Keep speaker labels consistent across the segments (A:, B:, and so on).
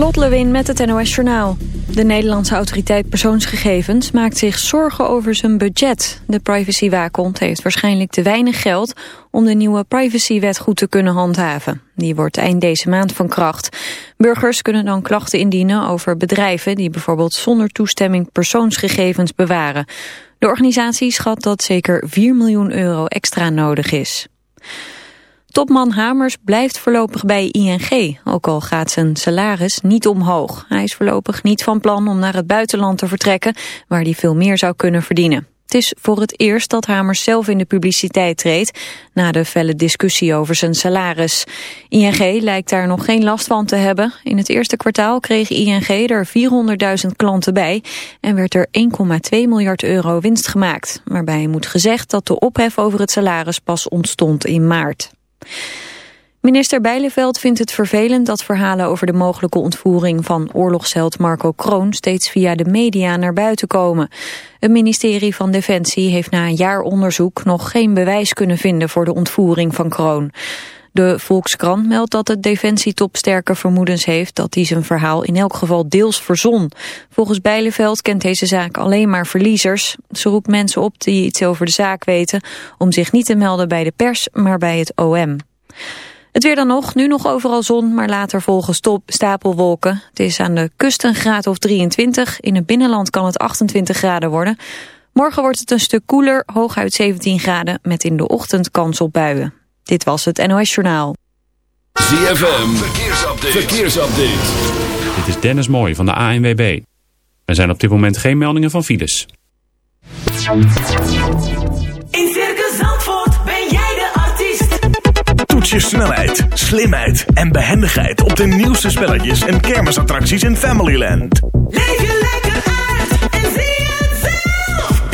A: Lot Lewin met het NOS Journaal. De Nederlandse autoriteit persoonsgegevens maakt zich zorgen over zijn budget. De privacywaakhond heeft waarschijnlijk te weinig geld om de nieuwe privacywet goed te kunnen handhaven. Die wordt eind deze maand van kracht. Burgers kunnen dan klachten indienen over bedrijven die bijvoorbeeld zonder toestemming persoonsgegevens bewaren. De organisatie schat dat zeker 4 miljoen euro extra nodig is. Topman Hamers blijft voorlopig bij ING, ook al gaat zijn salaris niet omhoog. Hij is voorlopig niet van plan om naar het buitenland te vertrekken, waar hij veel meer zou kunnen verdienen. Het is voor het eerst dat Hamers zelf in de publiciteit treedt, na de felle discussie over zijn salaris. ING lijkt daar nog geen last van te hebben. In het eerste kwartaal kreeg ING er 400.000 klanten bij en werd er 1,2 miljard euro winst gemaakt. Waarbij moet gezegd dat de ophef over het salaris pas ontstond in maart. Minister Bijleveld vindt het vervelend dat verhalen over de mogelijke ontvoering van oorlogsheld Marco Kroon steeds via de media naar buiten komen. Het ministerie van Defensie heeft na een jaar onderzoek nog geen bewijs kunnen vinden voor de ontvoering van Kroon. De Volkskrant meldt dat het defensietop sterke vermoedens heeft dat hij zijn verhaal in elk geval deels verzon. Volgens Bijleveld kent deze zaak alleen maar verliezers. Ze roept mensen op die iets over de zaak weten om zich niet te melden bij de pers, maar bij het OM. Het weer dan nog, nu nog overal zon, maar later volgen stop, stapelwolken. Het is aan de kust een graad of 23, in het binnenland kan het 28 graden worden. Morgen wordt het een stuk koeler, hooguit 17 graden, met in de ochtend kans op buien. Dit was het NOS Journaal.
B: ZFM, verkeersupdate. verkeersupdate.
C: Dit is Dennis Mooij van de ANWB. Er zijn op dit moment geen meldingen van files.
D: In Circus Zandvoort ben jij de artiest.
E: Toets je snelheid, slimheid en behendigheid op de nieuwste spelletjes en kermisattracties in Familyland.
D: Leef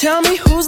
F: Tell me who's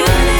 B: you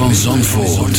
G: van
F: Zandvoort.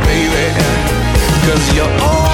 B: baby. Cause you're all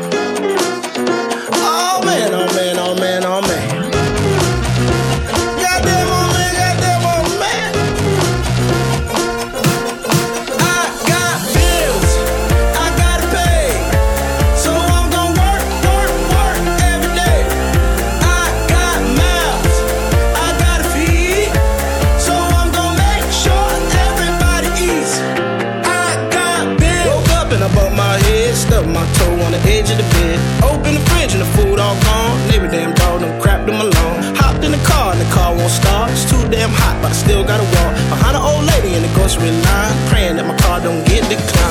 H: still gotta walk behind an old lady in the grocery line, praying that my car don't
I: get declined.